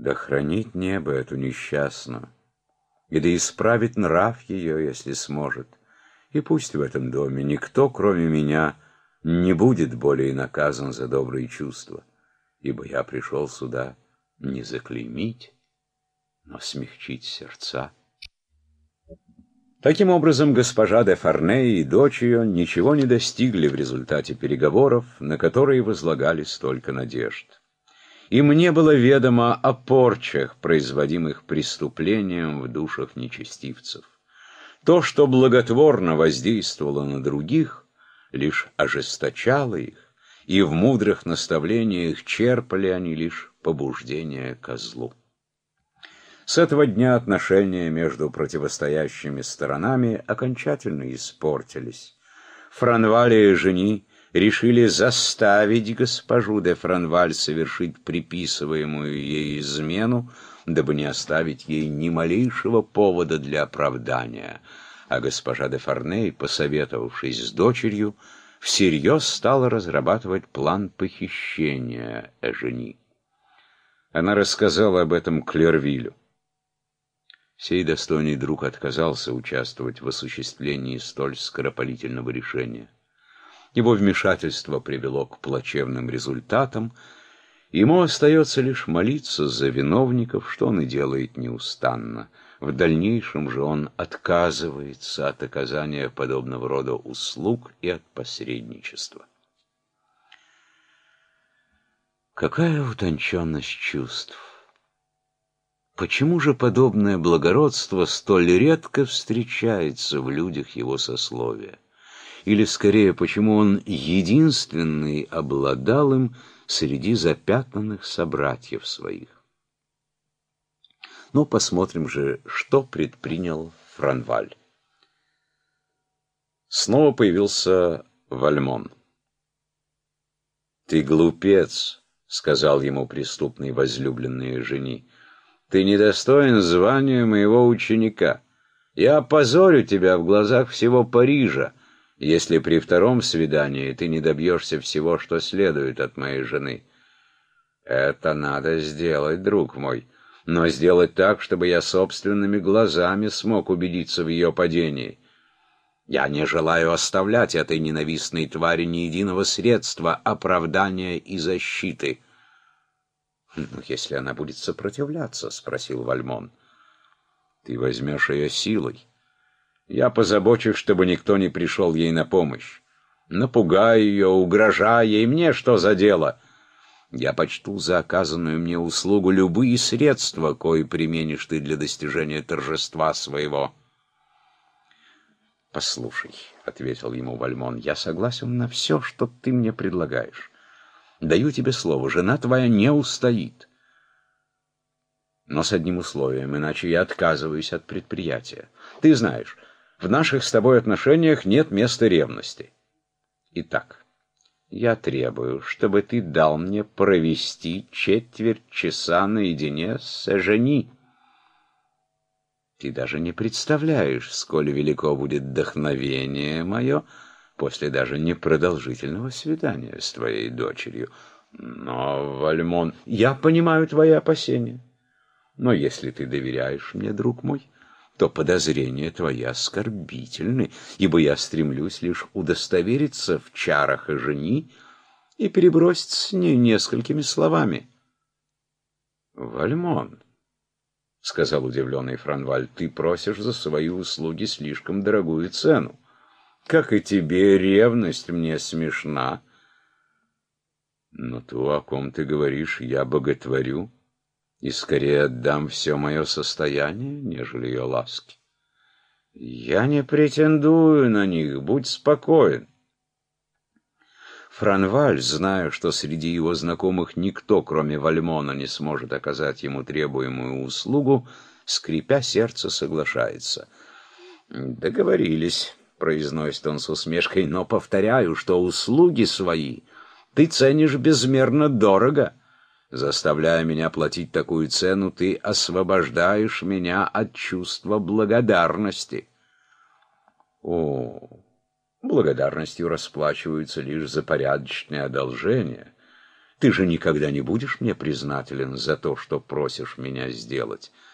Да хранит небо эту несчастную, и да исправит нрав ее, если сможет. И пусть в этом доме никто, кроме меня, не будет более наказан за добрые чувства, ибо я пришел сюда не заклеймить, но смягчить сердца. Таким образом, госпожа де Фарней и дочь ее ничего не достигли в результате переговоров, на которые возлагали столько надежд. Им не было ведомо о порчах, производимых преступлением в душах нечестивцев. То, что благотворно воздействовало на других, лишь ожесточало их, и в мудрых наставлениях черпали они лишь побуждение козлу. С этого дня отношения между противостоящими сторонами окончательно испортились. Франвали и жени решили заставить госпожу де Франваль совершить приписываемую ей измену, дабы не оставить ей ни малейшего повода для оправдания. А госпожа де Фарней, посоветовавшись с дочерью, всерьез стала разрабатывать план похищения Эжени. Она рассказала об этом Клервилю. Сей достойный друг отказался участвовать в осуществлении столь скоропалительного решения. Его вмешательство привело к плачевным результатам, ему остается лишь молиться за виновников, что он и делает неустанно. В дальнейшем же он отказывается от оказания подобного рода услуг и от посредничества. Какая утонченность чувств! Почему же подобное благородство столь редко встречается в людях его сословия? Или, скорее, почему он единственный обладал им среди запятнанных собратьев своих? Но посмотрим же, что предпринял Франваль. Снова появился Вальмон. «Ты глупец», — сказал ему преступный возлюбленный жени. Ты недостоин звания моего ученика. Я опозорю тебя в глазах всего Парижа, если при втором свидании ты не добьешься всего, что следует от моей жены. Это надо сделать, друг мой, но сделать так, чтобы я собственными глазами смог убедиться в ее падении. Я не желаю оставлять этой ненавистной твари ни единого средства оправдания и защиты». «Ну, если она будет сопротивляться?» — спросил Вальмон. «Ты возьмешь ее силой. Я позабочусь, чтобы никто не пришел ей на помощь. Напугай ее, угрожай ей, мне что за дело? Я почту за оказанную мне услугу любые средства, кои применишь ты для достижения торжества своего». «Послушай», — ответил ему Вальмон, — «я согласен на все, что ты мне предлагаешь». Даю тебе слово, жена твоя не устоит. Но с одним условием, иначе я отказываюсь от предприятия. Ты знаешь, в наших с тобой отношениях нет места ревности. Итак, я требую, чтобы ты дал мне провести четверть часа наедине с Эжени. Ты даже не представляешь, сколь велико будет вдохновение мое, после даже непродолжительного свидания с твоей дочерью. Но, Вальмон, я понимаю твои опасения. Но если ты доверяешь мне, друг мой, то подозрения твои оскорбительны, ибо я стремлюсь лишь удостовериться в чарах и жени и перебросить с ней несколькими словами. Вальмон, — сказал удивленный Франваль, — ты просишь за свои услуги слишком дорогую цену. Как и тебе, ревность мне смешна. Но то, о ком ты говоришь, я боготворю и скорее отдам все мое состояние, нежели ее ласки. Я не претендую на них, будь спокоен. Франваль, зная, что среди его знакомых никто, кроме Вальмона, не сможет оказать ему требуемую услугу, скрипя сердце, соглашается. Договорились произносит он с усмешкой, но повторяю, что услуги свои ты ценишь безмерно дорого. Заставляя меня платить такую цену, ты освобождаешь меня от чувства благодарности. О, благодарностью расплачиваются лишь за порядочное одолжение. Ты же никогда не будешь мне признателен за то, что просишь меня сделать.